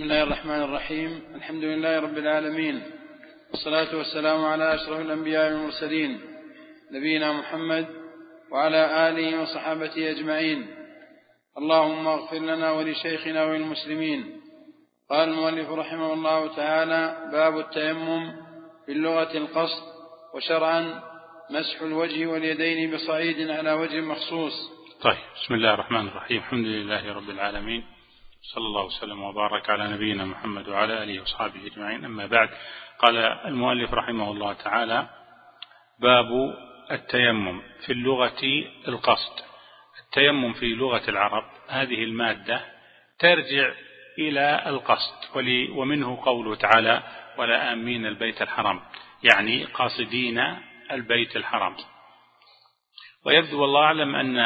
بسم الله الرحمن الرحيم الحمد لله رب العالمين والصلاة والسلام على أشرف الأنبياء والمرسلين نبينا محمد وعلى آله وصحابته أجمعين اللهم اغفر لنا ولشيخنا وللمسلمين قال المؤلف رحمه الله تعالى باب التيمم في اللغة القصد وشرعا مسح الوجه واليدين بصعيد على وجه مخصوص طيب بسم الله الرحمن الرحيم الحمد لله رب العالمين صلى الله وسلم وبارك على نبينا محمد وعلى آله واصحابه أجمعين. أما بعد قال المؤلف رحمه الله تعالى باب التيمم في اللغة القصد. التيمم في لغة العرب هذه المادة ترجع إلى القصد ومنه قوله تعالى ولا آمين البيت الحرام يعني قاصدين البيت الحرام. ويبدو والله أعلم أن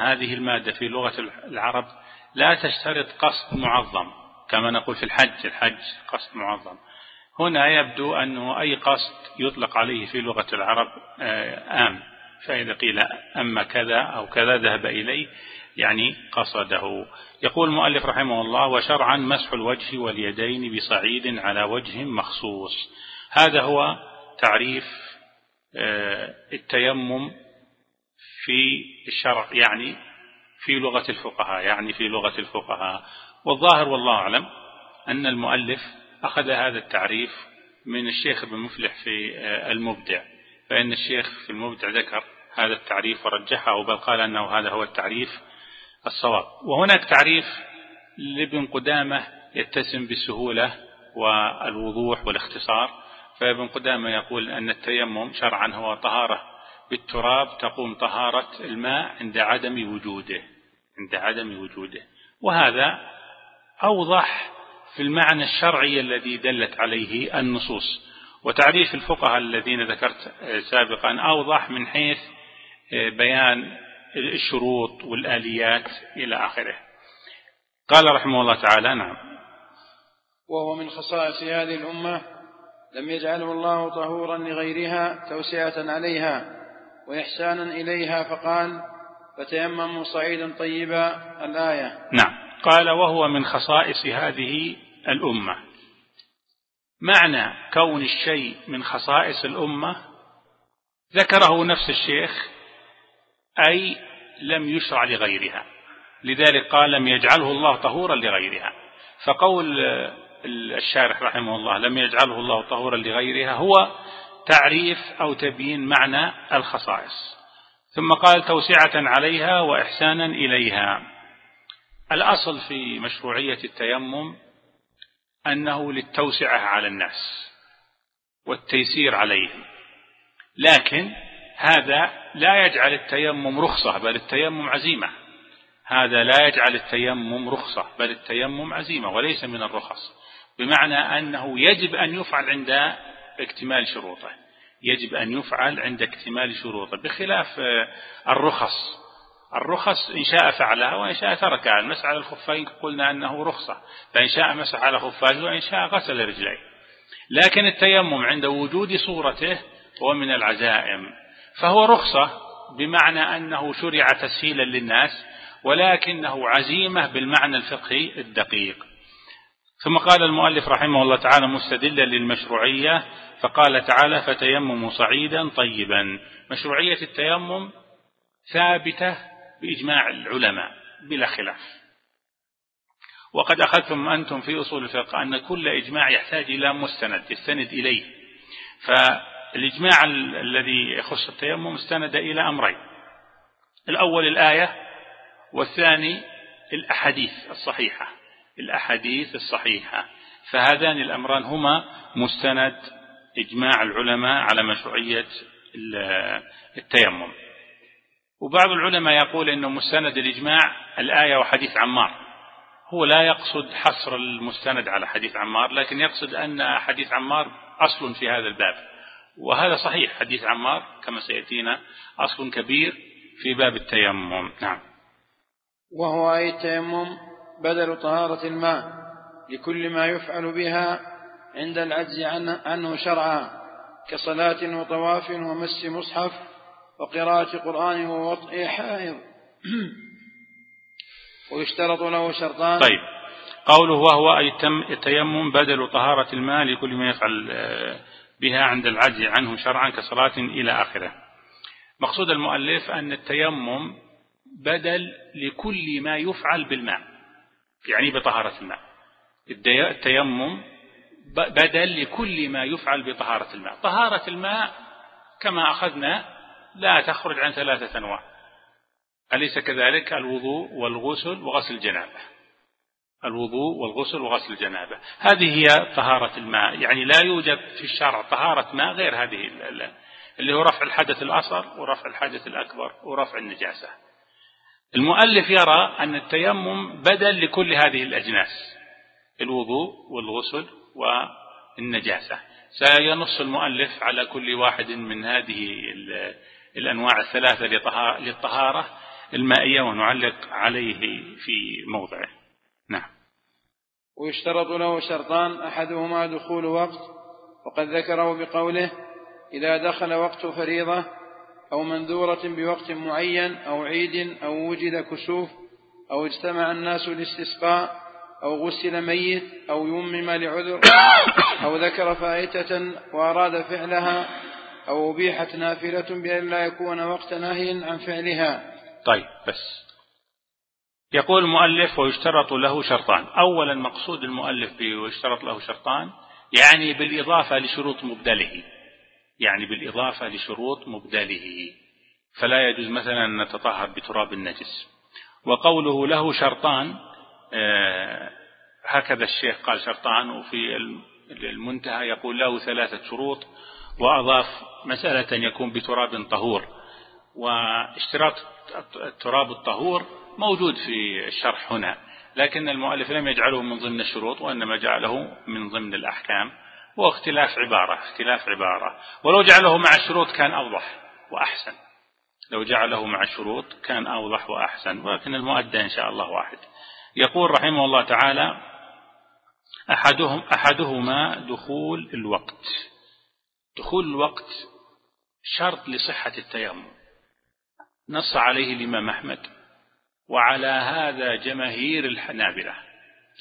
هذه المادة في لغة العرب لا تشترط قصد معظم كما نقول في الحج الحج قصد معظم. هنا يبدو أنه أي قصد يطلق عليه في لغة العرب آه، آم. فإذا قيل أما كذا أو كذا ذهب إليه يعني قصده. يقول المؤلف رحمه الله وشرعا مسح الوجه واليدين بصعيد على وجه مخصوص هذا هو تعريف آه، التيمم في الشرع يعني في لغة الفقهاء يعني في لغة الفقهاء. والظاهر والله أعلم أن المؤلف أخذ هذا التعريف من الشيخ ابن مفلح في آه، المبدع. فإن الشيخ في المبدع ذكر هذا التعريف ورجحه بل قال أنه هذا هو التعريف الصواب. وهناك تعريف لابن قدامة يتسم بالسهولة والوضوح والاختصار. فابن قدامة يقول أن التيمم شرعا هو طهارة بالتراب تقوم طهارة الماء عند عدم وجوده عند عدم وجوده. وهذا أوضح في المعنى الشرعي الذي دلت عليه النصوص. وتعريف الفقهاء الذين ذكرت سابقا أوضح من حيث بيان الشروط والآليات إلى آخره. قال رحمه الله تعالى نعم. وهو من خصائص هذه الأمة لم يجعله الله طهورا لغيرها توسعة عليها. وإحسانا إليها فقال فتيمموا صعيدا طيبا. الآية. نعم. قال وهو من خصائص هذه الأمة. معنى كون الشيء من خصائص الأمة ذكره نفس الشيخ أي لم يشرع لغيرها. لذلك قال لم يجعله الله طهورا لغيرها. فقول الشارح رحمه الله لم يجعله الله طهورا لغيرها هو تعريف أو تبيين معنى الخصائص. ثم قال توسعة عليها وإحسانا إليها. الأصل في مشروعية التيمم أنه للتوسعة على الناس والتيسير عليهم. لكن هذا لا يجعل التيمم رخصة بل التيمم عزيمة. هذا لا يجعل التيمم رخصة بل التيمم عزيمة وليس من الرخص. بمعنى أنه يجب أن يفعل عند اكتمال شروطه. يجب أن يفعل عند اكتمال شروطه بخلاف آه، الرخص. الرخص إن شاء فعلها وإن شاء تركها. المسح على الخفين قلنا أنه رخصة. فإن شاء مسح على خفاه وإن شاء غسل رجليه. لكن التيمم عند وجود صورته هو من العزائم. فهو رخصة بمعنى أنه شرع تسهيلا للناس ولكنه عزيمة بالمعنى الفقهي الدقيق. ثم قال المؤلف رحمه الله تعالى مستدلا للمشروعية فقال تعالى فتيمموا صعيدا طيبا. مشروعية التيمم ثابتة بإجماع العلماء بلا خلاف. وقد أخذتم أنتم في أصول الفقه أن كل إجماع يحتاج إلى مستند يستند إليه. فالإجماع الذي يخص التيمم استند إلى أمرين الأول الآية والثاني الأحاديث الصحيحة. الأحاديث الصحيحة. فهذان الأمران هما مستند إجماع العلماء على مشروعية التيمم. وبعض العلماء يقول أنه مستند الإجماع الآية وحديث عمار. هو لا يقصد حصر المستند على حديث عمار لكن يقصد أن حديث عمار أصل في هذا الباب. وهذا صحيح حديث عمار كما سيأتينا أصل كبير في باب التيمم. نعم. وهو أي التيمم بدل طهارة الماء لكل ما يفعل بها عند العجز عنه شرعا كصلاة وطواف ومس مصحف وقراءة قرآن ووطئ حائض. ويشترط له شرطان. طيب. قوله وهو أي التيمم بدل طهارة الماء لكل ما يفعل آه، بها عند العجز عنه شرعا كصلاة إلى آخره. مقصود المؤلف أن التيمم بدل لكل ما يفعل بالماء. يعني بطهارة الماء. التيمم بدل لكل ما يفعل بطهارة الماء. طهارة الماء كما أخذنا لا تخرج عن ثلاثة أنواع. أليس كذلك؟ الوضوء والغسل وغسل الجنابة. الوضوء والغسل وغسل الجنابة. هذه هي طهارة الماء. يعني لا يوجد في الشرع طهارة ماء غير هذه اللي هو رفع الحدث الأصغر ورفع الحدث الأكبر ورفع النجاسة. المؤلف يرى أن التيمم بدل لكل هذه الأجناس الوضوء والغسل والنجاسة. سينص المؤلف على كل واحد من هذه الأنواع الثلاثة للطهارة المائية ونعلق عليه في موضعه. نعم. ويشترط له شرطان أحدهما دخول وقت وقد ذكره بقوله إذا دخل وقت فريضة أو منذورة بوقت معين أو عيد أو وجد كسوف أو اجتمع الناس للاستسقاء أو غسل ميت أو يمم لعذر أو ذكر فائتة وأراد فعلها أو أبيحت نافلة بأن لا يكون وقت نهي عن فعلها. طيب بس. يقول المؤلف ويشترط له شرطان. أولا مقصود المؤلف ويشترط له شرطان يعني بالإضافة لشروط مبدله. يعني بالإضافة لشروط مبدله. فلا يجوز مثلا أن نتطهر بتراب النجس. وقوله له شرطان آه، هكذا الشيخ قال شرطان وفي المنتهى يقول له ثلاثة شروط وأضاف مسألة يكون بتراب طهور. واشتراط التراب الطهور موجود في الشرح هنا لكن المؤلف لم يجعله من ضمن الشروط وإنما جعله من ضمن الأحكام. واختلاف عبارة اختلاف عبارة. ولو جعله مع الشروط كان أوضح وأحسن. لو جعله مع الشروط كان أوضح وأحسن. ولكن المؤدى إن شاء الله واحد. يقول رحمه الله تعالى أحدهم أحدهما دخول الوقت. دخول الوقت شرط لصحة التيمم. نص عليه الإمام أحمد وعلى هذا جماهير الحنابلة.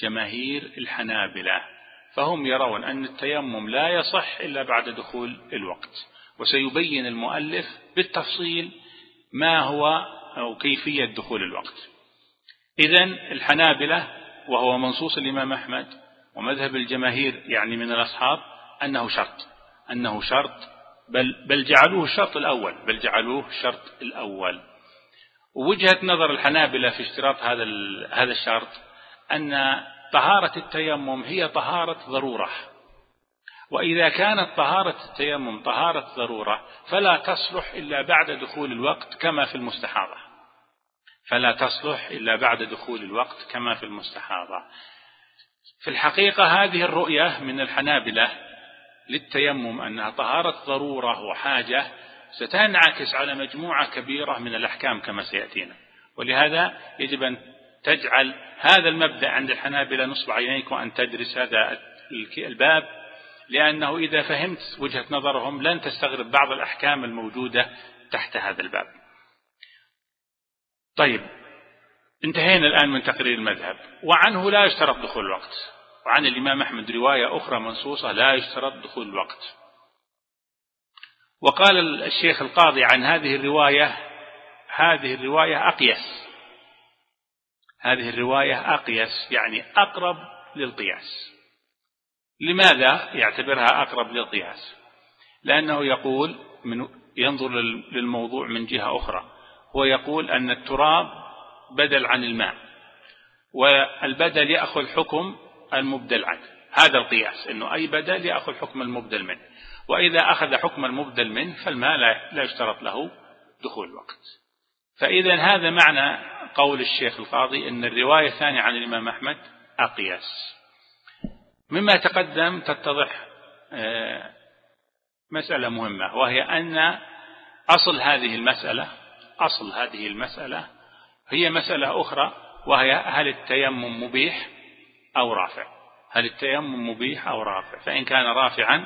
جماهير الحنابلة. فهم يرون أن التيمم لا يصح إلا بعد دخول الوقت. وسيبين المؤلف بالتفصيل ما هو أو كيفية دخول الوقت. إذا الحنابلة وهو منصوص الإمام أحمد ومذهب الجماهير يعني من الأصحاب أنه شرط أنه شرط بل, بل جعلوه الشرط الأول بل جعلوه الشرط الأول. ووجهة نظر الحنابلة في اشتراط هذا هذا الشرط أن طهارة التيمم هي طهارة ضرورة. وإذا كانت طهارة التيمم طهارة ضرورة فلا تصلح إلا بعد دخول الوقت كما في المستحاضة. فلا تصلح إلا بعد دخول الوقت كما في المستحاضة. في الحقيقة هذه الرؤية من الحنابلة للتيمم أنها طهارة ضرورة وحاجة ستنعكس على مجموعة كبيرة من الأحكام كما سيأتينا. ولهذا يجب أن تجعل هذا المبدأ عند الحنابلة نصب عينيك وأن تدرس هذا الباب لأنه إذا فهمت وجهة نظرهم لن تستغرب بعض الأحكام الموجودة تحت هذا الباب. طيب انتهينا الآن من تقرير المذهب. وعنه لا يشترط دخول الوقت. وعن الإمام أحمد رواية أخرى منصوصة لا يشترط دخول الوقت. وقال الشيخ القاضي عن هذه الرواية هذه الرواية أقيس. هذه الرواية أقيس يعني أقرب للقياس. لماذا يعتبرها أقرب للقياس؟ لأنه يقول من ينظر للموضوع من جهة أخرى. هو يقول أن التراب بدل عن الماء والبدل يأخذ حكم المبدل عنه. هذا القياس أنه أي بدل يأخذ حكم المبدل منه. وإذا أخذ حكم المبدل منه فالماء لا يشترط له دخول الوقت. فإذا هذا معنى قول الشيخ القاضي أن الرواية الثانية عن الإمام أحمد أقيس مما تقدم تتضح آه، مسألة مهمة وهي أن أصل هذه المسألة أصل هذه المسألة هي مسألة أخرى وهي هل التيمم مبيح أو رافع؟ هل التيمم مبيح أو رافع؟ فإن كان رافعا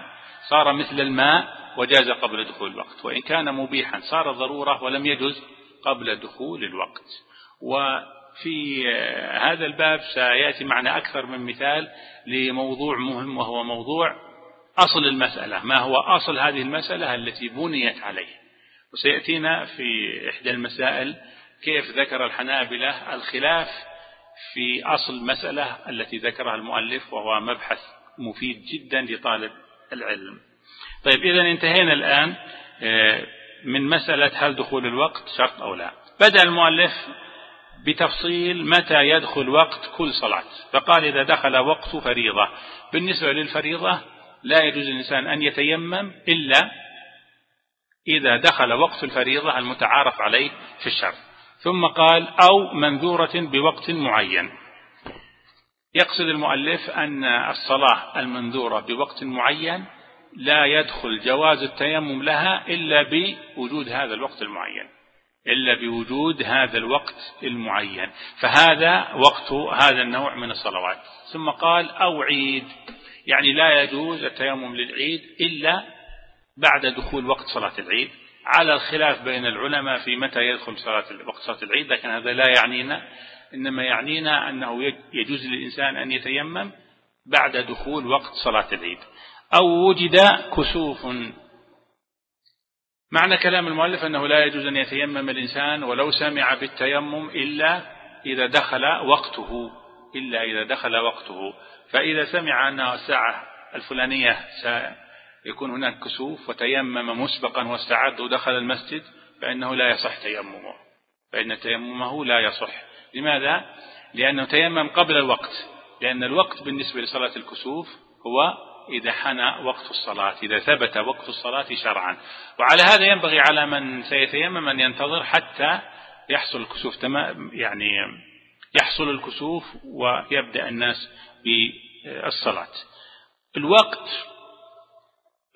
صار مثل الماء وجاز قبل دخول الوقت وإن كان مبيحا صار ضرورة ولم يجز قبل دخول الوقت. في هذا الباب سيأتي معنا أكثر من مثال لموضوع مهم وهو موضوع أصل المسألة. ما هو أصل هذه المسألة التي بنيت عليه؟ وسيأتينا في إحدى المسائل كيف ذكر الحنابلة الخلاف في أصل المسألة التي ذكرها المؤلف وهو مبحث مفيد جدا لطالب العلم. طيب إذا انتهينا الآن آه، من مسألة هل دخول الوقت شرط أو لا؟ بدأ المؤلف بتفصيل متى يدخل وقت كل صلاة. فقال إذا دخل وقت فريضة. بالنسبة للفريضة لا يجوز للإنسان أن يتيمم إلا إذا دخل وقت الفريضة المتعارف عليه في الشرع. ثم قال أو منذورة بوقت معين. يقصد المؤلف أن الصلاة المنذورة بوقت معين لا يدخل جواز التيمم لها إلا بوجود هذا الوقت المعين. إلا بوجود هذا الوقت المعين. فهذا وقت هذا النوع من الصلوات. ثم قال أو عيد. يعني لا يجوز التيمم للعيد إلا بعد دخول وقت صلاة العيد. على الخلاف بين العلماء في متى يدخل صلاة وقت صلاة العيد لكن هذا لا يعنينا. إنما يعنينا أنه يجوز للإنسان أن يتيمم بعد دخول وقت صلاة العيد. أو وجد كسوف معنى كلام المؤلف أنه لا يجوز أن يتيمم الإنسان ولو سمع بالتيمم إلا إذا دخل وقته إلا إذا دخل وقته. فإذا سمع أن الساعة الفلانية سيكون هناك كسوف وتيمم مسبقا واستعد ودخل المسجد فإنه لا يصح تيممه. فإن تيممه لا يصح. لماذا؟ لأنه تيمم قبل الوقت. لأن الوقت بالنسبة لصلاة الكسوف هو إذا حان وقت الصلاة إذا ثبت وقت الصلاة شرعا. وعلى هذا ينبغي على من سيتيمم أن ينتظر حتى يحصل الكسوف. تمام؟ يعني يحصل الكسوف ويبدأ الناس بالصلاة. الوقت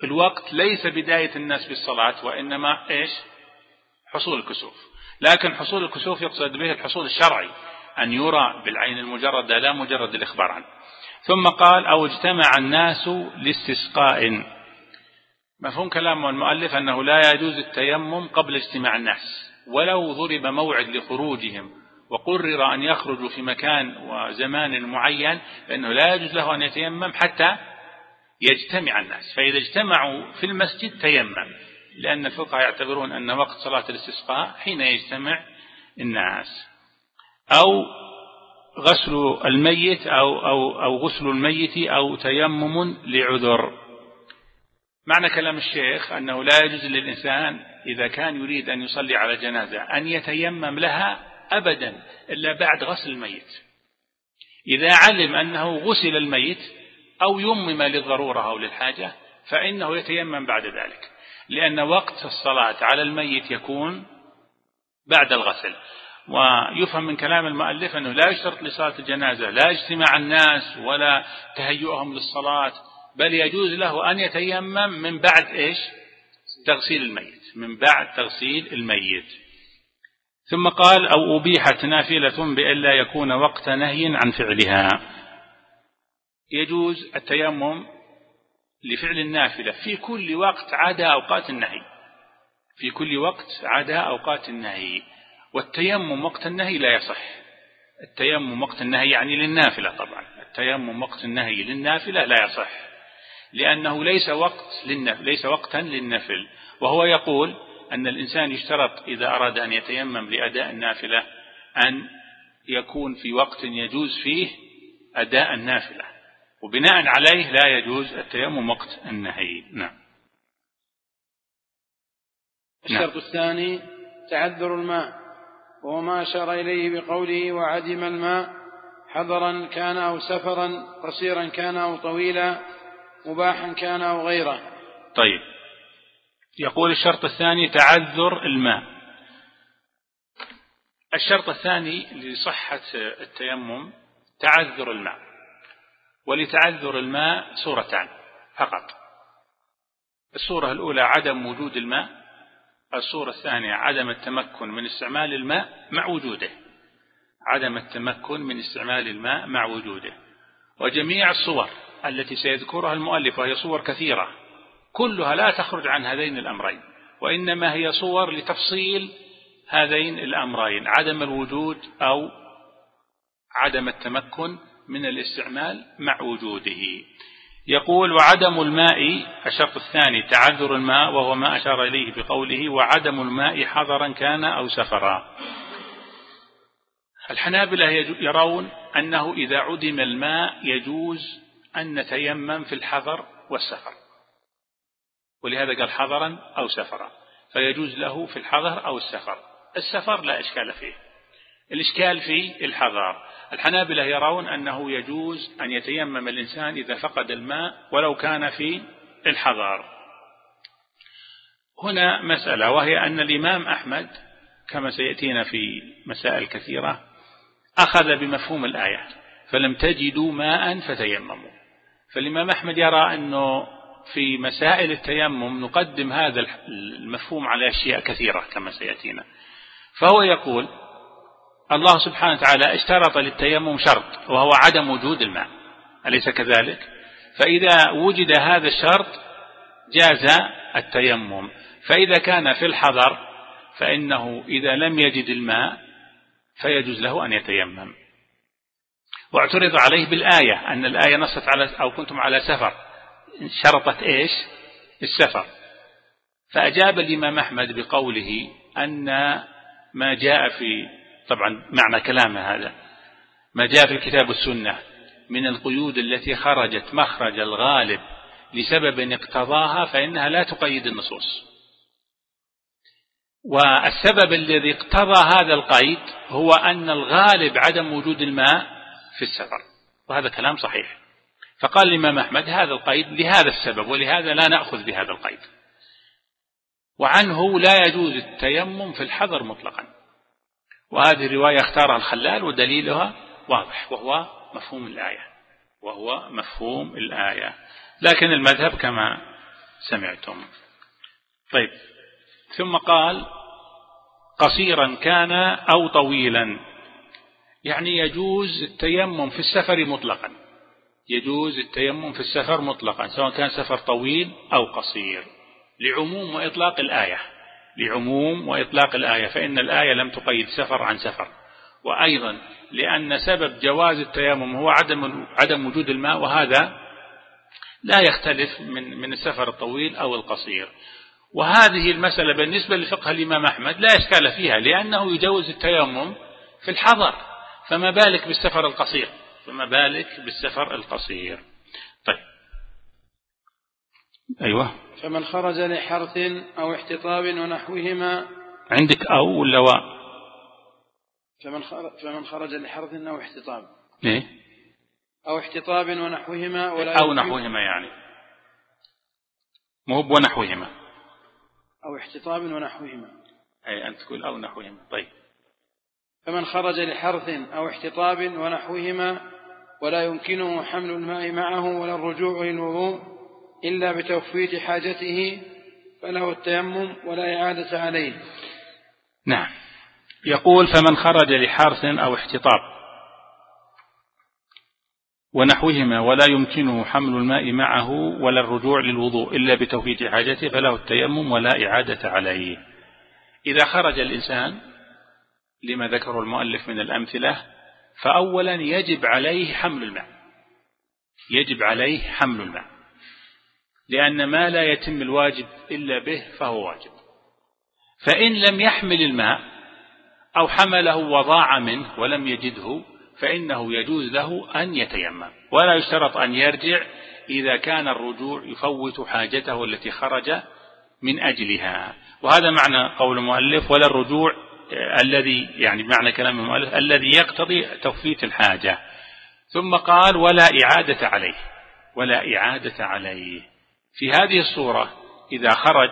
الوقت ليس بداية الناس بالصلاة وإنما إيش؟ حصول الكسوف. لكن حصول الكسوف يقصد به الحصول الشرعي أن يرى بالعين المجردة لا مجرد الإخبار عنه. ثم قال أو اجتمع الناس لاستسقاء. مفهوم كلام المؤلف أنه لا يجوز التيمم قبل اجتماع الناس ولو ضرب موعد لخروجهم وقرر أن يخرجوا في مكان وزمان معين فإنه لا يجوز له أن يتيمم حتى يجتمع الناس. فإذا اجتمعوا في المسجد تيمم لأن الفقهاء يعتبرون أن وقت صلاة الاستسقاء حين يجتمع الناس. أو غسل الميت أو, أو, أو غسل الميت أو تيمم لعذر. معنى كلام الشيخ أنه لا يجوز للإنسان إذا كان يريد أن يصلي على جنازة أن يتيمم لها أبدا إلا بعد غسل الميت. إذا علم أنه غسل الميت أو يمم للضرورة أو للحاجة فإنه يتيمم بعد ذلك لأن وقت الصلاة على الميت يكون بعد الغسل. ويفهم من كلام المؤلف أنه لا يشترط لصلاة الجنازة لا اجتماع الناس ولا تهيئهم للصلاة بل يجوز له أن يتيمم من بعد إيش؟ تغسيل الميت من بعد تغسيل الميت. ثم قال أو أبيحت نافلة بألا يكون وقت نهي عن فعلها. يجوز التيمم لفعل النافلة في كل وقت عدا أوقات النهي في كل وقت عدا أوقات النهي. والتيمم وقت النهي لا يصح. التيمم وقت النهي يعني للنافلة طبعا. التيمم وقت النهي للنافلة لا يصح. لأنه ليس وقت للنفل ليس وقتا للنفل. وهو يقول أن الإنسان يشترط إذا أراد أن يتيمم لأداء النافلة أن يكون في وقت يجوز فيه أداء النافلة. وبناء عليه لا يجوز التيمم وقت النهي. نعم. الشرط نعم. الثاني تعذر الماء. وهو ما أشار إليه بقوله وعدم الماء حضرا كان أو سفرا قصيرا كان أو طويلا مباحا كان أو غيره. طيب. يقول الشرط الثاني تعذر الماء. الشرط الثاني لصحة التيمم تعذر الماء. ولتعذر الماء صورتان فقط. الصورة الأولى عدم وجود الماء الصورة الثانية عدم التمكن من استعمال الماء مع وجوده. عدم التمكن من استعمال الماء مع وجوده. وجميع الصور التي سيذكرها المؤلف وهي صور كثيرة كلها لا تخرج عن هذين الأمرين وإنما هي صور لتفصيل هذين الأمرين عدم الوجود أو عدم التمكن من الاستعمال مع وجوده. يقول وعدم الماء الشرط الثاني تعذر الماء وهو ما أشار إليه بقوله وعدم الماء حضرا كان أو سفرا. الحنابلة يرون أنه إذا عدم الماء يجوز أن نتيمم في الحضر والسفر. ولهذا قال حضرا أو سفرا. فيجوز له في الحضر أو السفر. السفر لا إشكال فيه. الإشكال في الحضر الحنابلة يرون أنه يجوز أن يتيمم الإنسان إذا فقد الماء ولو كان في الحضر هنا مسألة وهي أن الإمام أحمد كما سيأتينا في مسائل كثيرة أخذ بمفهوم الآية فلم تجدوا ماء فتيمموا. فالإمام أحمد يرى أنه في مسائل التيمم نقدم هذا المفهوم على أشياء كثيرة كما سيأتينا. فهو يقول الله سبحانه وتعالى اشترط للتيمم شرط وهو عدم وجود الماء. أليس كذلك؟ فإذا وجد هذا الشرط جاز التيمم. فإذا كان في الحضر فإنه إذا لم يجد الماء فيجوز له أن يتيمم. واعترض عليه بالآية أن الآية نصت على أو كنتم على سفر. شرطت إيش؟ السفر. فأجاب الإمام أحمد بقوله أن ما جاء في طبعا معنى كلامه هذا. ما جاء في الكتاب والسنة من القيود التي خرجت مخرج الغالب لسبب اقتضاها فإنها لا تقيد النصوص. والسبب الذي اقتضى هذا القيد هو أن الغالب عدم وجود الماء في السفر وهذا كلام صحيح. فقال الإمام أحمد هذا القيد لهذا السبب ولهذا لا نأخذ بهذا القيد. وعنه لا يجوز التيمم في الحضر مطلقا. وهذه الرواية اختارها الخلال ودليلها واضح وهو مفهوم الآية وهو مفهوم الآية. لكن المذهب كما سمعتم. طيب. ثم قال قصيرا كان أو طويلا. يعني يجوز التيمم في السفر مطلقا. يجوز التيمم في السفر مطلقا سواء كان سفر طويل أو قصير لعموم وإطلاق الآية. لعموم وإطلاق الآية فإن الآية لم تقيد سفر عن سفر. وأيضا لأن سبب جواز التيمم هو عدم عدم وجود الماء وهذا لا يختلف من من السفر الطويل أو القصير. وهذه المسألة بالنسبة لفقه الإمام أحمد لا إشكال فيها لأنه يجوز التيمم في الحضر. فما بالك بالسفر القصير؟ فما بالك بالسفر القصير. طيب. أيوة. فمن خرج لحرث أو احتطاب ونحوهما عندك أو ولا و فمن خرج, فمن خرج لحرث أو احتطاب. إيه؟ أو احتطاب ونحوهما ولا أو نحوهما يعني. مو ونحوهما أو احتطاب ونحوهما. أي أنت تقول أو نحوهما. طيب. فمن خرج لحرث أو احتطاب ونحوهما ولا يمكنه حمل الماء معه ولا الرجوع للوضوء إلا بتوفيت حاجته فله التيمم ولا إعادة عليه. نعم. يقول فمن خرج لحرث أو احتطاب ونحوهما ولا يمكنه حمل الماء معه ولا الرجوع للوضوء إلا بتوفيت حاجته فله التيمم ولا إعادة عليه. إذا خرج الإنسان لما ذكر المؤلف من الأمثلة فأولا يجب عليه حمل الماء. يجب عليه حمل الماء. لأن ما لا يتم الواجب إلا به فهو واجب. فإن لم يحمل الماء أو حمله وضاع منه ولم يجده فإنه يجوز له أن يتيمم. ولا يشترط أن يرجع إذا كان الرجوع يفوت حاجته التي خرج من أجلها. وهذا معنى قول المؤلف ولا الرجوع الذي يعني معنى كلام المؤلف الذي يقتضي توفيت الحاجة. ثم قال ولا إعادة عليه. ولا إعادة عليه. في هذه الصورة إذا خرج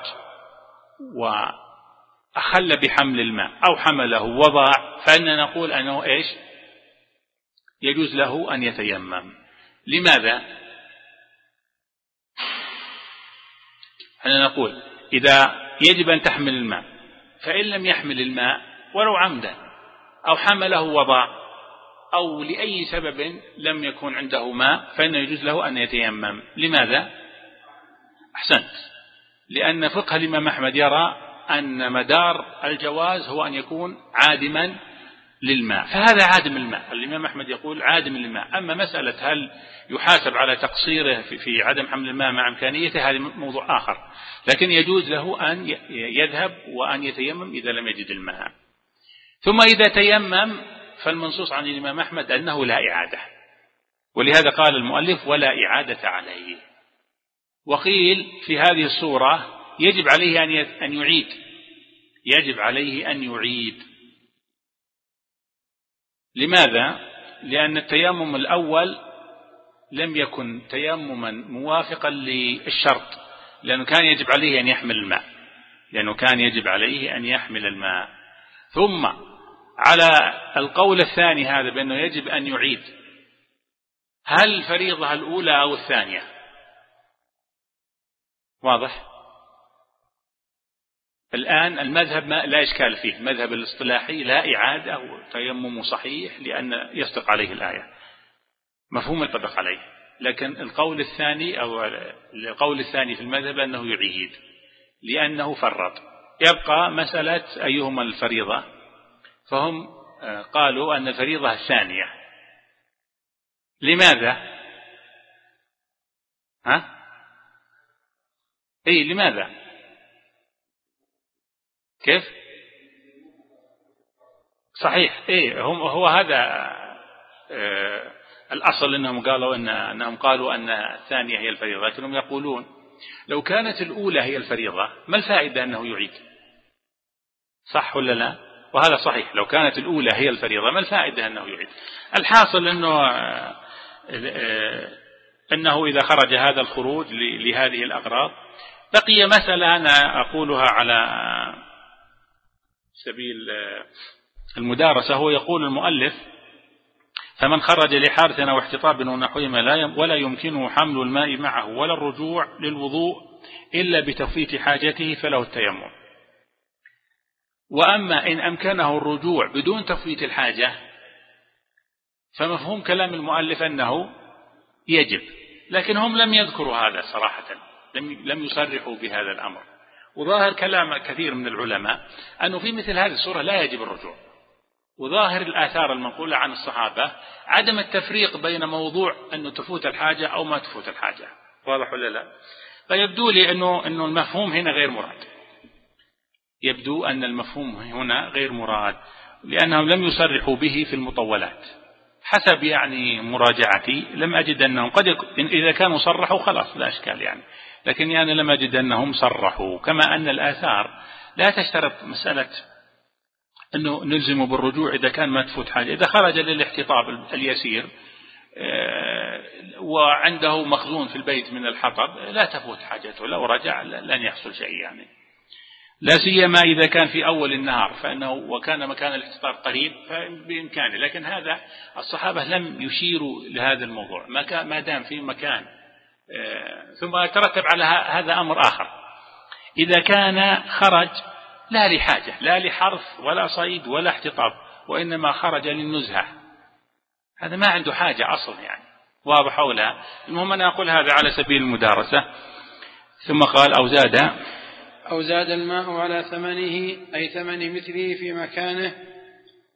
وأخل بحمل الماء أو حمله وضاع فإننا نقول أنه إيش؟ يجوز له أن يتيمم. لماذا؟ أنا نقول إذا يجب أن تحمل الماء فإن لم يحمل الماء ولو عمدا أو حمله وضاع أو لأي سبب لم يكن عنده ماء فإنه يجوز له أن يتيمم. لماذا؟ أحسنت. لأن فقه الإمام أحمد يرى أن مدار الجواز هو أن يكون عادما للماء. فهذا عادم الماء. الإمام أحمد يقول عادم للماء أما مسألة هل يحاسب على تقصيره في عدم حمل الماء مع إمكانيته هذا موضوع آخر. لكن يجوز له أن يذهب وأن يتيمم إذا لم يجد الماء. ثم إذا تيمم فالمنصوص عن الإمام أحمد أنه لا إعادة. ولهذا قال المؤلف ولا إعادة عليه. وقيل في هذه الصورة يجب عليه أن يعيد. يجب عليه أن يعيد. لماذا؟ لأن التيمم الأول لم يكن تيمما موافقا للشرط لأنه كان يجب عليه أن يحمل الماء. لأنه كان يجب عليه أن يحمل الماء. ثم على القول الثاني هذا بأنه يجب أن يعيد. هل الفريضة الأولى أو الثانية؟ واضح؟ الآن المذهب ما لا إشكال فيه. المذهب الاصطلاحي لا إعادة وتيمم صحيح لأن يصدق عليه الآية. مفهوم يطبق عليه. لكن القول الثاني أو القول الثاني في المذهب أنه يعيد. لأنه فرط. يبقى مسألة أيهما الفريضة؟ فهم آه، قالوا أن الفريضة الثانية. لماذا؟ ها؟ أي لماذا؟ كيف؟ صحيح إيه هم هو هذا آه الأصل أنهم قالوا أن أنهم قالوا أن الثانية هي الفريضة لكنهم يقولون لو كانت الأولى هي الفريضة ما الفائدة أنه يعيد؟ صح ولا لا؟ وهذا صحيح لو كانت الأولى هي الفريضة ما الفائدة أنه يعيد؟ الحاصل أنه آه، آه، أنه إذا خرج هذا الخروج لهذه الأغراض بقي مسألة أنا أقولها على سبيل المدارسة. هو يقول المؤلف فمن خرج لحارث أو احتطاب ونحوهما ولا يمكنه حمل الماء معه ولا الرجوع للوضوء إلا بتفويت حاجته فله التيمم. وأما إن أمكنه الرجوع بدون تفويت الحاجة فمفهوم كلام المؤلف أنه يجب لكن هم لم يذكروا هذا صراحة. لم يصرحوا بهذا الأمر. وظاهر كلام كثير من العلماء أنه في مثل هذه الصورة لا يجب الرجوع. وظاهر الآثار المنقولة عن الصحابة عدم التفريق بين موضوع أنه تفوت الحاجة أو ما تفوت الحاجة. واضح ولا لا؟ فيبدو لي أنه, أنه المفهوم هنا غير مراد. يبدو أن المفهوم هنا غير مراد لأنهم لم يصرحوا به في المطولات. حسب يعني مراجعتي لم أجد أنهم قد إذا كانوا صرحوا خلاص لا أشكال يعني. لكن يعني لم أجد أنهم صرحوا كما أن الآثار لا تشترط مسألة أنه نلزم بالرجوع إذا كان ما تفوت حاجة. إذا خرج للاحتطاب اليسير آه، وعنده مخزون في البيت من الحطب لا تفوت حاجته لو رجع لن يحصل شيء يعني. لا سيما إذا كان في أول النهار فإنه وكان مكان الاحتطاب قريب فبإمكانه. لكن هذا الصحابة لم يشيروا لهذا الموضوع. ما دام في مكان ثم يترتب على هذا أمر آخر. إذا كان خرج لا لحاجة لا لحرث ولا صيد ولا احتطاب وإنما خرج للنزهة. هذا ما عنده حاجة أصلا يعني. واضح أو لا؟ المهم أنا أقول هذا على سبيل المدارسة. ثم قال أو زاد. أو زاد الماء على ثمنه أي ثمن مثله في مكانه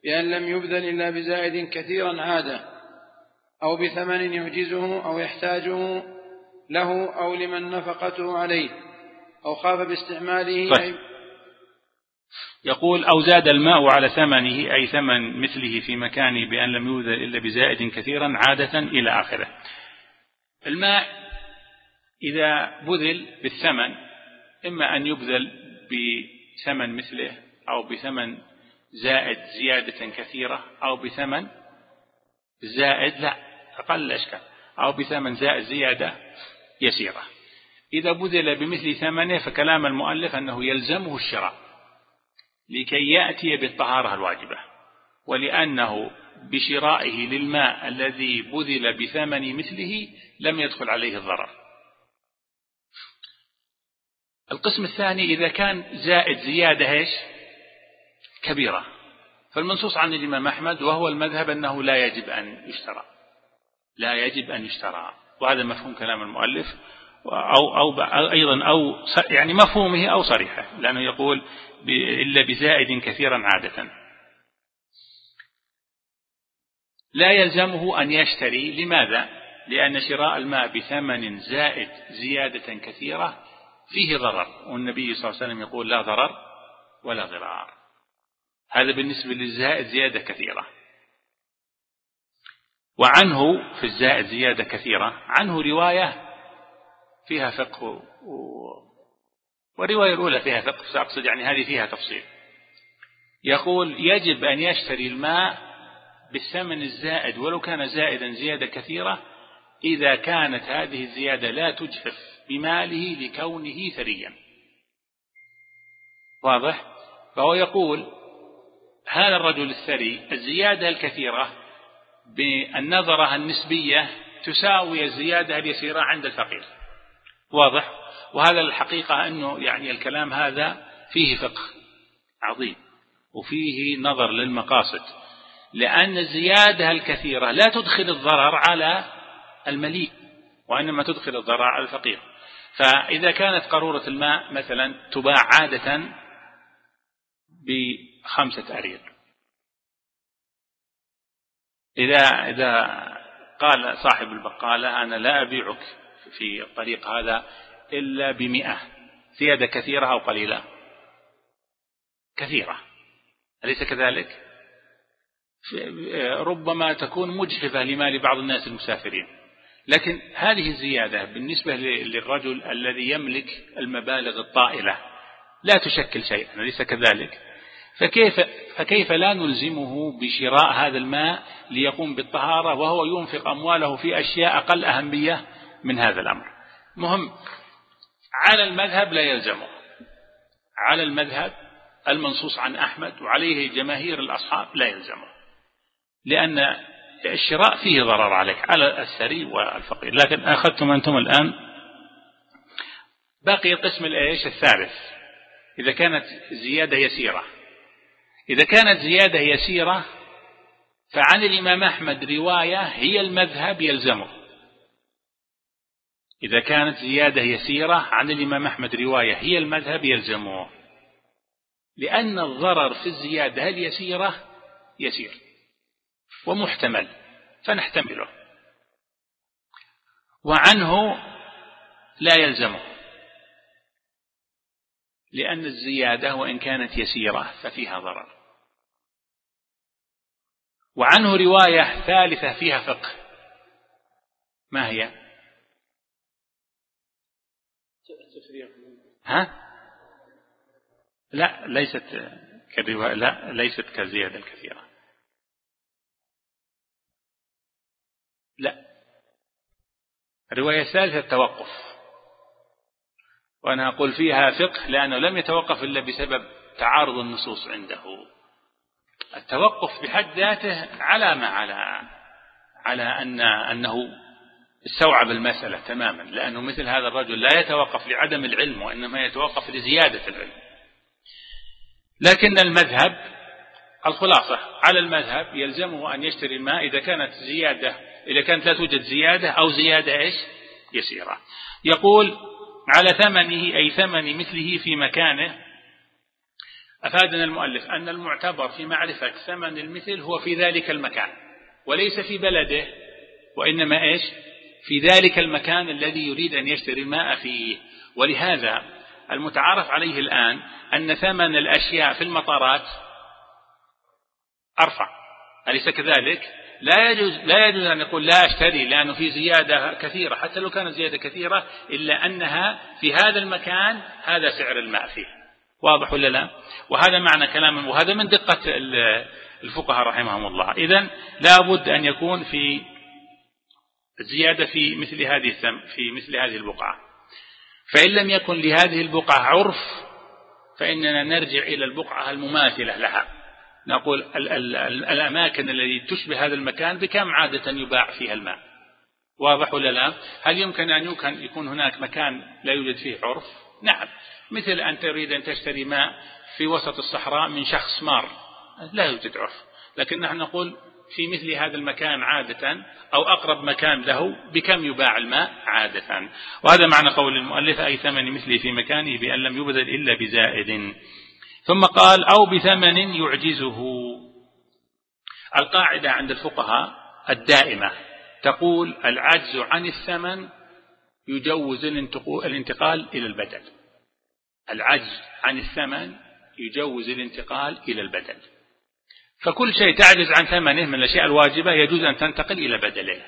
بأن لم يبذل إلا بزائد كثيرا عادة أو بثمن يعجزه أو يحتاجه له أو لمن نفقته عليه أو خاف باستعماله طيب. يقول أو زاد الماء على ثمنه أي ثمن مثله في مكانه بأن لم يوذل إلا بزائد كثيرا عادة إلى آخره الماء إذا بذل بالثمن إما أن يبذل بثمن مثله أو بثمن زائد زيادة كثيرة أو بثمن زائد لا أقل أشكال أو بثمن زائد زيادة يسيرة. إذا بذل بمثل ثمنه فكلام المؤلف أنه يلزمه الشراء لكي يأتي بالطهارة الواجبة ولأنه بشرائه للماء الذي بذل بثمن مثله لم يدخل عليه الضرر. القسم الثاني إذا كان زائد زيادة إيش؟ كبيرة. فالمنصوص عن الإمام أحمد وهو المذهب أنه لا يجب أن يشترى. لا يجب أن يشترى. وهذا مفهوم كلام المؤلف أو, أو أيضا أو يعني مفهومه أو صريحه لأنه يقول إلا بزائد كثيرا عادة. لا يلزمه أن يشتري لماذا؟ لأن شراء الماء بثمن زائد زيادة كثيرة فيه ضرر والنبي صلى الله عليه وسلم يقول لا ضرر ولا ضرار. هذا بالنسبة للزائد زيادة كثيرة. وعنه في الزائد زيادة كثيرة عنه رواية فيها فقه و... والرواية الأولى فيها فقه سأقصد يعني هذه فيها تفصيل. يقول يجب أن يشتري الماء بالثمن الزائد ولو كان زائدا زيادة كثيرة إذا كانت هذه الزيادة لا تجفف بماله لكونه ثريا. واضح؟ فهو يقول هذا الرجل الثري الزيادة الكثيرة بالنظرة النسبية تساوي الزيادة اليسيرة عند الفقير. واضح؟ وهذا الحقيقة أنه يعني الكلام هذا فيه فقه عظيم وفيه نظر للمقاصد لأن الزيادة الكثيرة لا تدخل الضرر على المليء وإنما تدخل الضرر على الفقير. فإذا كانت قارورة الماء مثلا تباع عادة بخمسة أريل. إذا إذا قال صاحب البقالة أنا لا أبيعك في الطريق هذا إلا بمئة زيادة كثيرة أو قليلة. كثيرة. أليس كذلك؟ ربما تكون مجحفة لمال بعض الناس المسافرين. لكن هذه الزيادة بالنسبة للرجل الذي يملك المبالغ الطائلة لا تشكل شيئا. أليس كذلك؟ فكيف, فكيف لا نلزمه بشراء هذا الماء ليقوم بالطهارة وهو ينفق أمواله في أشياء أقل أهمية من هذا الأمر؟ مهم. على المذهب لا يلزمه. على المذهب المنصوص عن أحمد وعليه جماهير الأصحاب لا يلزمه. لأن الشراء فيه ضرر عليك على الثري والفقير. لكن أخذتم أنتم الآن باقي القسم الإيش؟ الثالث. إذا كانت زيادة يسيرة. إذا كانت زيادة يسيرة فعن الإمام أحمد رواية هي المذهب يلزمه. إذا كانت زيادة يسيرة عن الإمام أحمد رواية هي المذهب يلزمه. لأن الضرر في الزيادة اليسيرة يسير ومحتمل فنحتمله. وعنه لا يلزمه لأن الزيادة وإن كانت يسيرة ففيها ضرر. وعنه رواية ثالثة فيها فقه. ما هي؟ ها؟ لا ليست كالرواية لا ليست كالزيادة الكثيرة لا. الرواية الثالثة التوقف. وأنا أقول فيها فقه لأنه لم يتوقف إلا بسبب تعارض النصوص عنده. التوقف بحد ذاته علامة على على أن أنه استوعب المسألة تماما لأنه مثل هذا الرجل لا يتوقف لعدم العلم وإنما يتوقف لزيادة العلم. لكن المذهب الخلاصة على المذهب يلزمه أن يشتري الماء إذا كانت زيادة إذا كانت لا توجد زيادة أو زيادة إيش؟ يسيرة. يقول على ثمنه أي ثمن مثله في مكانه أفادنا المؤلف أن المعتبر في معرفة ثمن المثل هو في ذلك المكان وليس في بلده وإنما إيش؟ في ذلك المكان الذي يريد أن يشتري الماء فيه. ولهذا المتعارف عليه الآن أن ثمن الأشياء في المطارات أرفع. أليس كذلك؟ لا يجوز لا يجوز أن يقول لا أشتري لأنه في زيادة كثيرة حتى لو كانت زيادة كثيرة إلا أنها في هذا المكان هذا سعر الماء فيه. واضح ولا لا؟ وهذا معنى كلام وهذا من دقة الفقهاء رحمهم الله. إذا لابد أن يكون في الزيادة في مثل هذه في مثل هذه البقعة. فإن لم يكن لهذه البقعة عرف فإننا نرجع إلى البقعة المماثلة لها. نقول ال ال ال الأماكن التي تشبه هذا المكان بكم عادة يباع فيها الماء. واضح ولا لا؟ هل يمكن أن يكون هناك مكان لا يوجد فيه عرف؟ نعم. مثل أن تريد أن تشتري ماء في وسط الصحراء من شخص مار. لا يوجد عرف. لكن نحن نقول في مثل هذا المكان عادة أو أقرب مكان له بكم يباع الماء عادة. وهذا معنى قول المؤلف أي ثمن مثله في مكانه بأن لم يبذل إلا بزائد. ثم قال أو بثمن يعجزه. القاعدة عند الفقهاء الدائمة تقول العجز عن الثمن يجوز الانتقال إلى البدل. العجز عن الثمن يجوز الانتقال إلى البدل. فكل شيء تعجز عن ثمنه من الأشياء الواجبة يجوز أن تنتقل إلى بدله.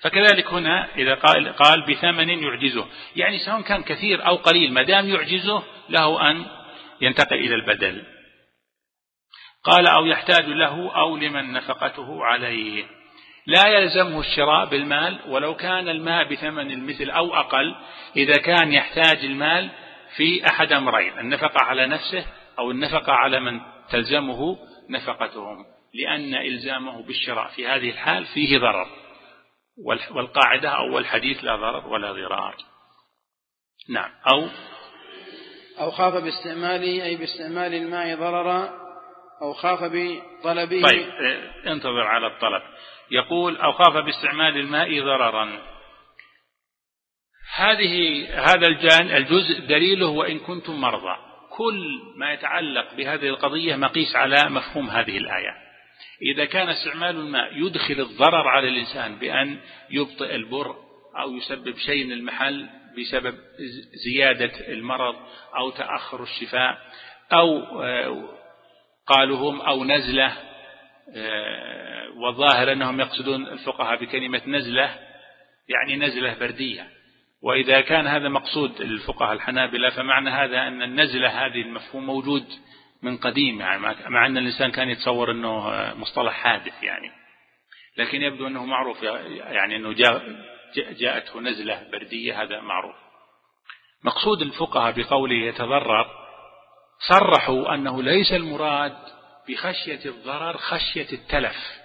فكذلك هنا إذا قال, قال بثمن يعجزه. يعني سواء كان كثير أو قليل ما دام يعجزه له أن ينتقل إلى البدل. قال أو يحتاج له أو لمن نفقته عليه. لا يلزمه الشراء بالمال ولو كان الماء بثمن المثل أو أقل إذا كان يحتاج المال في أحد أمرين النفقة على نفسه أو النفقة على من تلزمه نفقتهم لأن إلزامه بالشراء في هذه الحال فيه ضرر والقاعدة أول حديث لا ضرر ولا ضرار. نعم أو أو خاف باستعماله أي باستعمال الماء ضررا أو خاف بطلبه. طيب آه، انتظر على الطلب. يقول أو خاف باستعمال الماء ضررا. هذه هذا الجزء دليله وإن كنتم مرضى. كل ما يتعلق بهذه القضية مقيس على مفهوم هذه الآية. إذا كان استعمال الماء يدخل الضرر على الإنسان بأن يبطئ البر أو يسبب شيء من المحل بسبب زيادة المرض أو تأخر الشفاء أو آه، قالوا هم أو نزلة آه، والظاهر أنهم يقصدون الفقهاء بكلمة نزلة يعني نزلة بردية وإذا كان هذا مقصود الفقهاء الحنابلة فمعنى هذا أن النزلة هذه المفهوم موجود من قديم يعني مع أن الإنسان كان يتصور أنه مصطلح حادث يعني. لكن يبدو أنه معروف يعني أنه جاء جاءته نزلة بردية هذا معروف. مقصود الفقهاء بقوله يتضرر صرحوا أنه ليس المراد بخشية الضرر خشية التلف.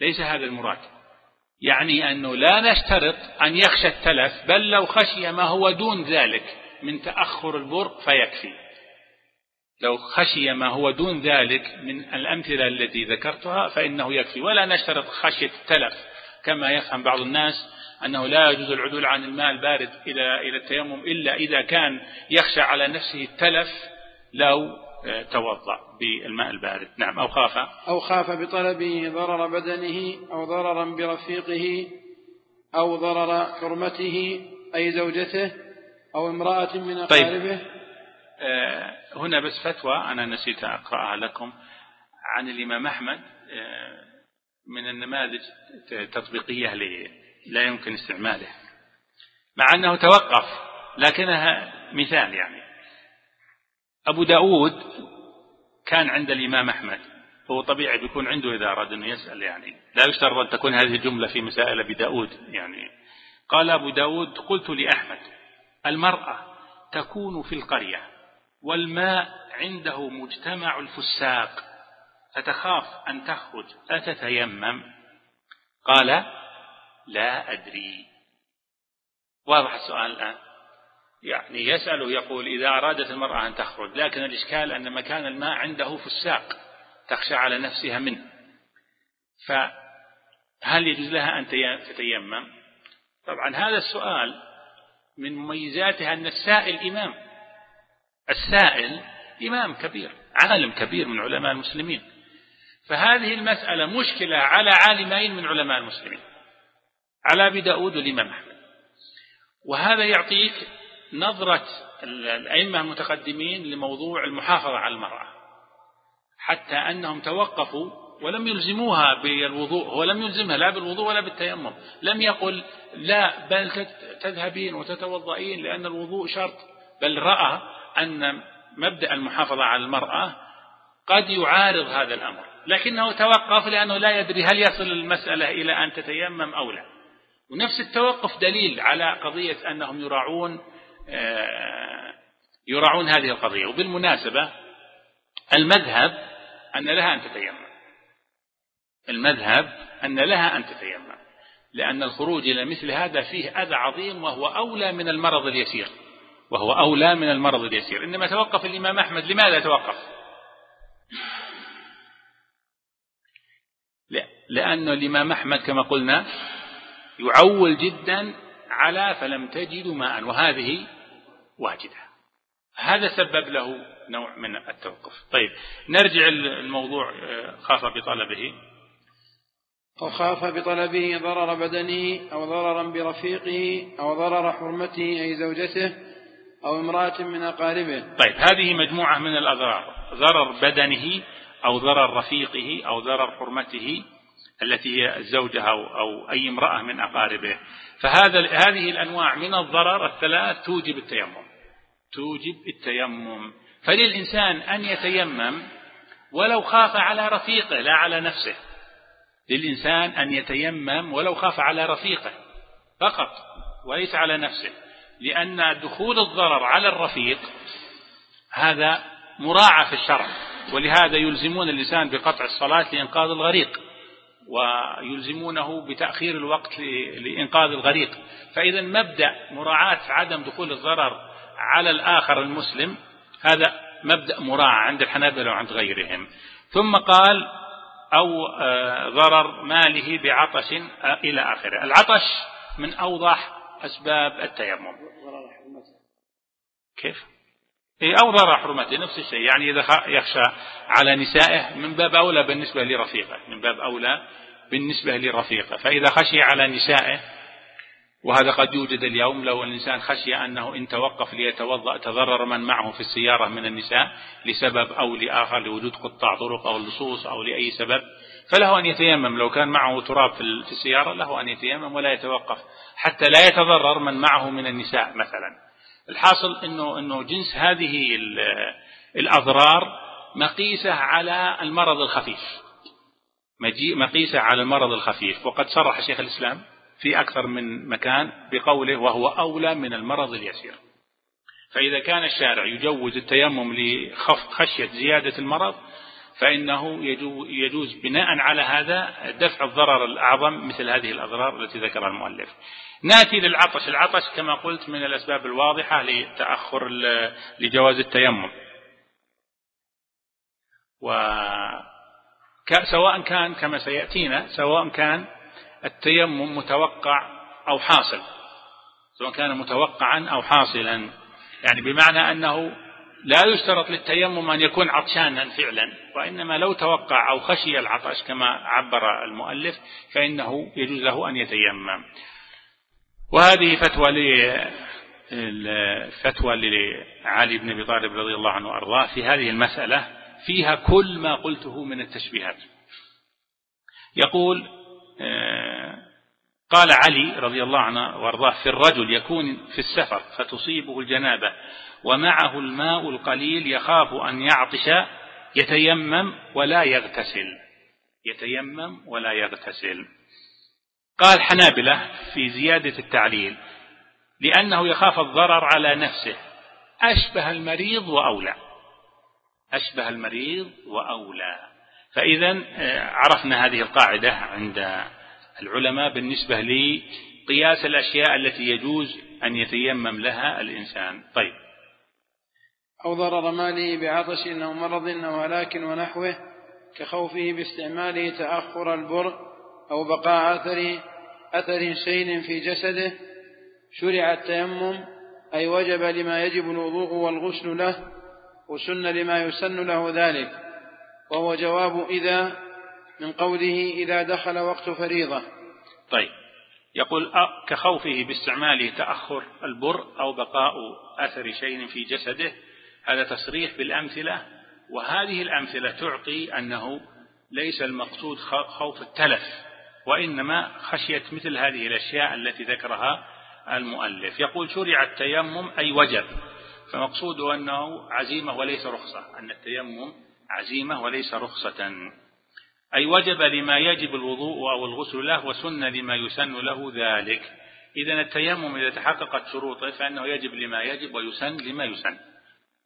ليس هذا المراد. يعني أنه لا نشترط أن يخشى التلف بل لو خشي ما هو دون ذلك من تأخر البر فيكفي. لو خشي ما هو دون ذلك من الأمثلة التي ذكرتها فإنه يكفي. ولا نشترط خشية التلف كما يفهم بعض الناس أنه لا يجوز العدول عن الماء البارد إلى إلى التيمم إلا إذا كان يخشى على نفسه التلف لو توضأ بالماء البارد نعم أو خاف أو خاف بطلبه ضرر بدنه أو ضررا برفيقه أو ضرر حرمته أي زوجته أو امرأة من طيب. أقاربه طيب. هنا بس فتوى أنا نسيت أقرأها لكم عن الإمام أحمد آه من النماذج التطبيقية لا يمكن استعماله مع أنه توقف لكنها مثال يعني أبو داود كان عند الإمام أحمد هو طبيعي بيكون عنده إذا أراد أنه يسأل يعني. لا يشترط أن تكون هذه الجملة في مسائل أبي داود يعني. قال أبو داود قلت لأحمد المرأة تكون في القرية والماء عنده مجتمع الفساق فتخاف أن تخرج أتتيمم؟ قال لا أدري. واضح السؤال الآن؟ يعني يسأل يقول إذا أرادت المرأة أن تخرج لكن الإشكال أن مكان الماء عنده فساق تخشى على نفسها منه. فهل يجوز لها أن تتيمم؟ طبعا هذا السؤال من مميزاته أن السائل إمام. السائل إمام كبير عالم كبير من علماء المسلمين. فهذه المسألة مشكلة على عالمين من علماء المسلمين. على أبي داود والإمام أحمد وهذا يعطيك نظرة الأئمة المتقدمين لموضوع المحافظة على المرأة. حتى أنهم توقفوا ولم يلزموها بالوضوء هو لم يلزمها لا بالوضوء ولا بالتيمم. لم يقل لا بل تذهبين وتتوضئين لأن الوضوء شرط. بل رأى أن مبدأ المحافظة على المرأة قد يعارض هذا الأمر. لكنه توقف لأنه لا يدري هل يصل المسألة إلى أن تتيمم أو لا. ونفس التوقف دليل على قضية أنهم يراعون يراعون هذه القضية. وبالمناسبة المذهب أن لها أن تتيمم. المذهب أن لها أن تتيمم. لأن الخروج إلى مثل هذا فيه أذى عظيم وهو أولى من المرض اليسير. وهو أولى من المرض اليسير. إنما توقف الإمام أحمد لماذا توقف؟ لأن الإمام أحمد كما قلنا يعول جدا على فلم تجدوا ماء. وهذه واجدة. هذا سبب له نوع من التوقف. طيب نرجع الموضوع آه، خاف بطلبه. أو خاف بطلبه ضرر بدنه أو ضررا برفيقه أو ضرر حرمته أي زوجته أو امرأة من أقاربه. طيب هذه مجموعة من الأضرار. ضرر بدنه أو ضرر رفيقه أو ضرر حرمته التي هي الزوجة أو, أو أي امرأة من أقاربه. فهذا هذه الأنواع من الضرر الثلاث توجب التيمم. توجب التيمم. فللإنسان أن يتيمم ولو خاف على رفيقه لا على نفسه. للإنسان أن يتيمم ولو خاف على رفيقه فقط وليس على نفسه. لأن دخول الضرر على الرفيق هذا مراعى في الشرع ولهذا يلزمون الإنسان بقطع الصلاة لإنقاذ الغريق ويلزمونه بتأخير الوقت لإنقاذ الغريق. فإذا مبدأ مراعاة عدم دخول الضرر على الآخر المسلم هذا مبدأ مراعى عند الحنابلة وعند غيرهم. ثم قال أو آه، ضرر ماله بعطش إلى آخره. العطش من أوضح أسباب التيمم. كيف؟ إيه أو ضرر حرمته نفس الشيء. يعني إذا يخشى على نسائه من باب أولى بالنسبة لرفيقه من باب أولى بالنسبة لرفيقه. فإذا خشي على نسائه وهذا قد يوجد اليوم لو الإنسان خشي أنه إن توقف ليتوضأ تضرر من معه في السيارة من النساء لسبب أو لآخر لوجود قطاع طرق أو اللصوص أو لأي سبب فله أن يتيمم. لو كان معه تراب في السيارة له أن يتيمم ولا يتوقف حتى لا يتضرر من معه من النساء مثلا. الحاصل أنه, إنه جنس هذه الأضرار مقيسة على المرض الخفيف. مقيسة على المرض الخفيف. وقد صرح شيخ الإسلام في أكثر من مكان بقوله وهو أولى من المرض اليسير. فإذا كان الشارع يجوز التيمم لخشية زيادة المرض فإنه يجوز بناء على هذا دفع الضرر الأعظم مثل هذه الأضرار التي ذكرها المؤلف. نأتي للعطش. العطش كما قلت من الأسباب الواضحة لتأخر لجواز التيمم. و سواء كان كما سيأتينا سواء كان التيمم متوقع أو حاصل. سواء كان متوقعا أو حاصلا. يعني بمعنى أنه لا يشترط للتيمم أن يكون عطشانا فعلا وإنما لو توقع أو خشي العطش كما عبر المؤلف فإنه يجوز له أن يتيمم. وهذه فتوى الفتوى لعلي بن أبي طالب رضي الله عنه وأرضاه في هذه المسألة فيها كل ما قلته من التشبيهات. يقول قال علي رضي الله عنه وأرضاه في الرجل يكون في السفر فتصيبه الجنابة ومعه الماء القليل يخاف أن يعطش يتيمم ولا يغتسل. يتيمم ولا يغتسل. قال حنابلة في زيادة التعليل لأنه يخاف الضرر على نفسه. أشبه المريض وأولى. أشبه المريض وأولى. فإذا آه، عرفنا هذه القاعدة عند العلماء بالنسبة لقياس الأشياء التي يجوز أن يتيمم لها الإنسان. طيب. أو ضرر ماله بعطش أو مرض أو هلاك ونحوه كخوفه باستعماله تأخر البر أو بقاء أثر أثر شين في جسده. شرع التيمم أي وجب لما يجب الوضوء والغسل له وسن لما يسن له ذلك. وهو جواب إذا من قوله إذا دخل وقت فريضة. طيب. يقول كخوفه باستعماله تأخر البر أو بقاء أثر شيء في جسده هذا تصريح بالأمثلة وهذه الأمثلة تعطي أنه ليس المقصود خوف التلف وإنما خشية مثل هذه الأشياء التي ذكرها المؤلف. يقول شرع التيمم أي وجب فمقصوده أنه عزيمة وليس رخصة أن التيمم عزيمة وليس رخصة. أي وجب لما يجب الوضوء أو الغسل له وسن لما يسن له ذلك. إذا التيمم إذا تحققت شروطه فإنه يجب لما يجب ويسن لما يسن.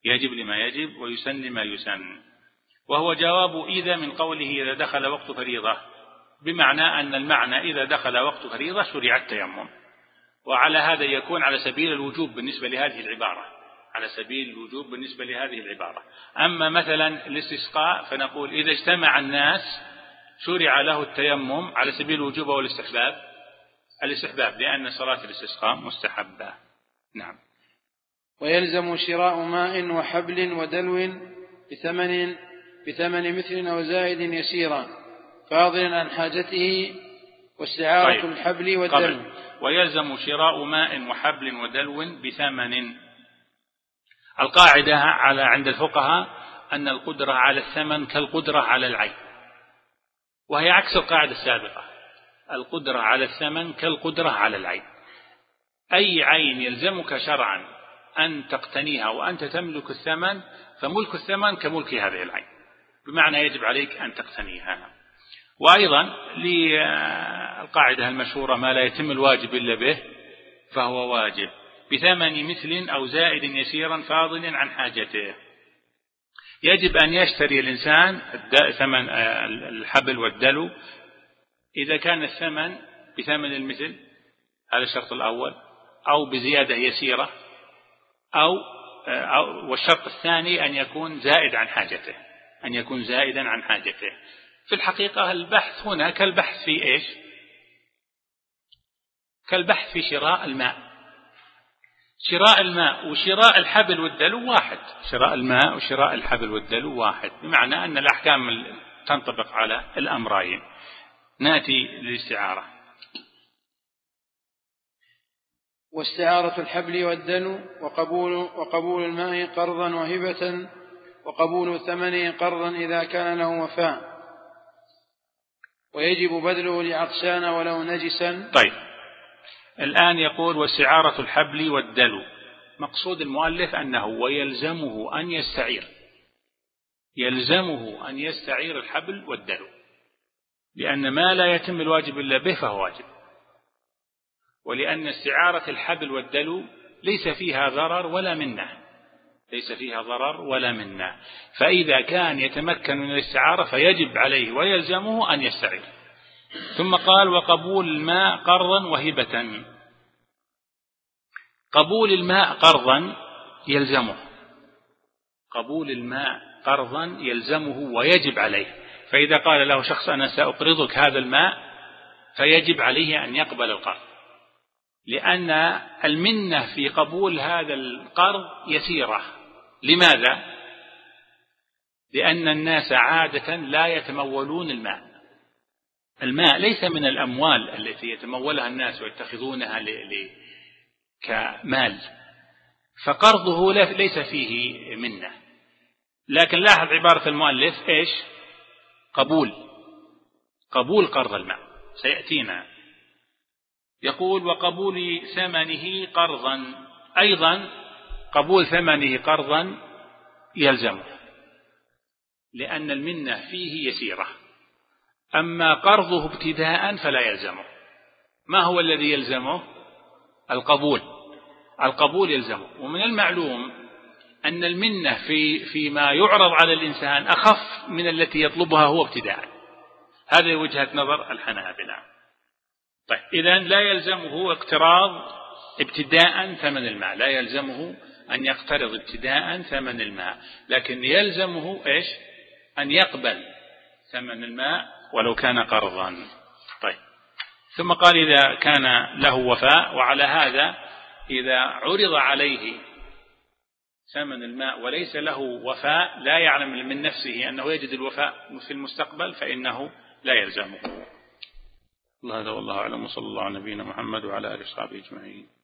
يجب لما يجب ويسن لما يسن. وهو جواب إذا من قوله إذا دخل وقت فريضة. بمعنى أن المعنى إذا دخل وقت فريضة شرع التيمم. وعلى هذا يكون على سبيل الوجوب بالنسبة لهذه العبارة. على سبيل الوجوب بالنسبة لهذه العبارة. أما مثلا الاستسقاء فنقول إذا اجتمع الناس شرع له التيمم على سبيل الوجوب أو الاستحباب. الاستحباب لأن صلاة الاستسقاء مستحبة. نعم. ويلزم شراء ماء وحبل ودلو بثمن بثمن مثل أو زائد يسيرا فاضلا عن حاجته واستعارة طيب. الحبل والدلو. قبل. ويلزم شراء ماء وحبل ودلو بثمن. القاعدة على عند الفقهاء أن القدرة على الثمن كالقدرة على العين. وهي عكس القاعدة السابقة. القدرة على الثمن كالقدرة على العين. أي عين يلزمك شرعا أن تقتنيها وأنت تملك الثمن فملك الثمن كملك هذه العين. بمعنى يجب عليك أن تقتنيها. وأيضا للقاعدة المشهورة ما لا يتم الواجب إلا به فهو واجب. بثمن مثل أو زائد يسيرا فاضل عن حاجته. يجب أن يشتري الإنسان ثمن الحبل والدلو. إذا كان الثمن بثمن المثل هذا الشرط الأول أو بزيادة يسيرة أو, أو والشرط الثاني أن يكون زائد عن حاجته أن يكون زائدا عن حاجته. في الحقيقة البحث هنا كالبحث في إيش؟ كالبحث في شراء الماء. شراء الماء وشراء الحبل والدلو واحد. شراء الماء وشراء الحبل والدلو واحد. بمعنى أن الأحكام تنطبق على الأمرين نأتي للاستعارة. واستعارة الحبل والدلو وقبول, وقبول الماء قرضا وهبة وقبول ثمنه قرضا إذا كان له وفاء. ويجب بذله لعطشان ولو نجسا. طيب. الآن يقول واستعارة الحبل والدلو. مقصود المؤلف أنه ويلزمه أن يستعير. يلزمه أن يستعير الحبل والدلو. لأن ما لا يتم الواجب إلا به فهو واجب. ولأن استعارة الحبل والدلو ليس فيها ضرر ولا منه. ليس فيها ضرر ولا منه. فإذا كان يتمكن من الاستعارة فيجب عليه ويلزمه أن يستعير. ثم قال وقبول الماء قرضا وهبة. قبول الماء قرضا يلزمه. قبول الماء قرضا يلزمه ويجب عليه. فإذا قال له شخص أنا سأقرضك هذا الماء فيجب عليه أن يقبل القرض. لأن المنة في قبول هذا القرض يسيرة. لماذا؟ لأن الناس عادة لا يتمولون الماء. الماء ليس من الأموال التي يتمولها الناس ويتخذونها كمال. فقرضه ليس فيه منة. لكن لاحظ عبارة المؤلف إيش؟ قبول. قبول قرض الماء. سيأتينا. يقول وقبول ثمنه قرضا. أيضا قبول ثمنه قرضا يلزمه. لأن المنة فيه يسيرة. أما قرضه ابتداء فلا يلزمه. ما هو الذي يلزمه؟ القبول. القبول يلزمه. ومن المعلوم أن المنة في فيما يعرض على الإنسان أخف من التي يطلبها هو ابتداء. هذه وجهة نظر الحنابلة. طيب إذا لا يلزمه اقتراض ابتداء ثمن الماء. لا يلزمه أن يقترض ابتداء ثمن الماء. لكن يلزمه إيش؟ أن يقبل ثمن الماء ولو كان قرضا. طيب. ثم قال إذا كان له وفاء وعلى هذا إذا عرض عليه ثمن الماء وليس له وفاء لا يعلم من نفسه أنه يجد الوفاء في المستقبل فإنه لا يلزمه. الله هذا والله أعلم وصلى الله على نبينا محمد وعلى آله وصحبه أجمعين.